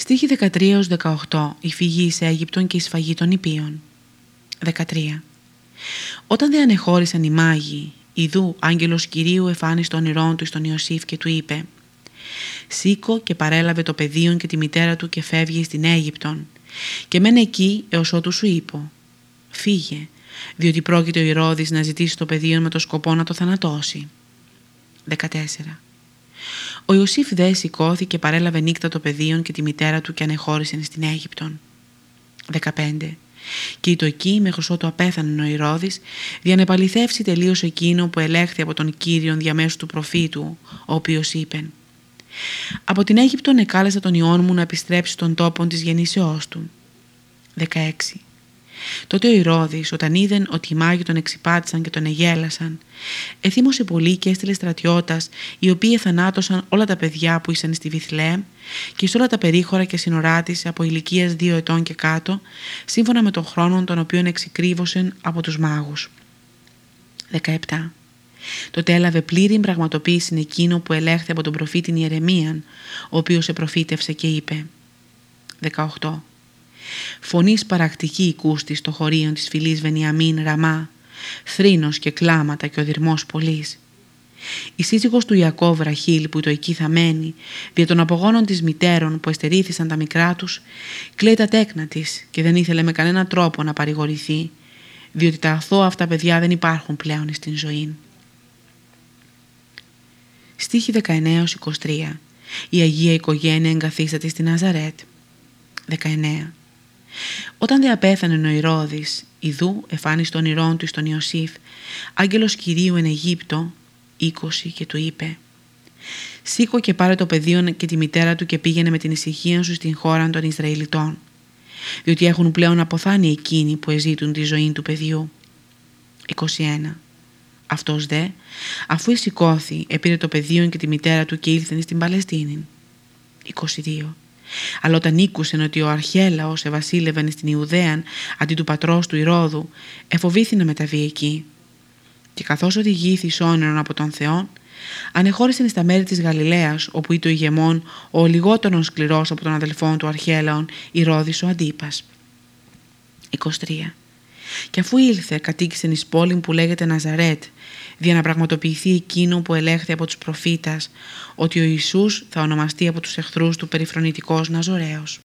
Στίχη 13-18 Η φυγή σε Αίγυπτον και η σφαγή των Υπίων 13 Όταν δεν ανεχώρησαν οι μάγοι Ιδού άγγελος Κυρίου εφάνει στον όνειρόν του στον Ιωσήφ και του είπε «Σήκω και παρέλαβε το παιδίον και τη μητέρα του και φεύγει στην Αίγυπτον και μένε εκεί έως ότου σου είπω. Φύγε, διότι πρόκειται ο Ηρώδης να ζητήσει το παιδίον με το σκοπό να το θανατώσει». 14. Ο Ιωσήφ δε σηκώθηκε και παρέλαβε νύχτα το παιδίον και τη μητέρα του και ανεχώρησε στην Αίγυπτον. 15. Και το εκεί μέχρι ότου απέθανε ο Ηρώδης διανεπαληθεύσει τελείως εκείνο που ελέγχθη από τον Κύριον διαμέσου του προφήτου, ο οποίος είπε «Από την Αίγυπτον εκάλεσα τον Υιόν μου να επιστρέψει στον τόπο της γεννήσεώς του». 16. Τότε ο Ηρώδης όταν είδεν ότι οι μάγοι τον εξυπάτησαν και τον εγέλασαν εθύμωσε πολύ και έστειλε στρατιώτας οι οποίοι θανάτωσαν όλα τα παιδιά που ήσαν στη Βιθλέμ και σε όλα τα περίχωρα και σύνορά της από ηλικίας δύο ετών και κάτω σύμφωνα με τον χρόνο τον οποίο εξεκρίβωσαν από τους μάγους. 17. Τότε έλαβε πλήρη πραγματοποίηση εκείνο που ελέγχθη από τον προφήτη Ιερεμίαν, ο οποίος επροφήτευσε και είπε 18. Φωνής παρακτική οικούστη στο χωρίον της φυλής Βενιαμίν Ραμά, θρήνος και κλάματα και ο δυρμός πολλής. Η σύζυγος του Ιακώβ Ραχήλ που το εκεί θα μένει, δια των απογόνων της μητέρων που εστερήθησαν τα μικρά τους, κλαίει τα τέκνα της και δεν ήθελε με κανένα τρόπο να παρηγορηθεί, διότι τα αθώα αυτά παιδιά δεν υπάρχουν πλέον στην ζωή. Στίχη 19-23 Η Αγία Οικογένεια εγκαθίσταται στην Ναζαρέτ. 19. Όταν δε απέθανε ο Ηρώδης, Ιδού εφάνισε τον ηρών του στον Ιωσήφ, άγγελος Κυρίου εν Αιγύπτο, 20 και του είπε «Σήκω και πάρε το παιδίο και τη μητέρα του και πήγαινε με την ησυχία σου στην χώρα των Ισραηλιτών, διότι έχουν πλέον αποθάνει εκείνοι που εζήτουν τη ζωή του παιδιού». 21. Αυτός δε, αφού σηκώθη, επήρε το παιδίο και τη μητέρα του και ήλθεν στην Παλαιστίνη. 22. Αλλά όταν ήκουσεν ότι ο Αρχέλαος ευασίλευαν στην Ιουδαίαν αντί του πατρός του Ηρώδου, εφοβήθη να μεταβεί εκεί. Και καθώς οδηγήθη όνειρον από τον Θεό, ανεχώρησεν στα μέρη της Γαλιλαίας, όπου ήταν ο ηγεμόν ο λιγότερον σκληρός από τον αδελφόν του Αρχέλαον, Ηρώδης ο Αντίπας. 23. Και αφού ήλθε, κατοίκησε εις πόλη που λέγεται Ναζαρέτ, για να πραγματοποιηθεί εκείνο που ελέγχθη από τους προφήτας, ότι ο Ιησούς θα ονομαστεί από τους εχθρούς του περιφρονητικός Ναζωραίος.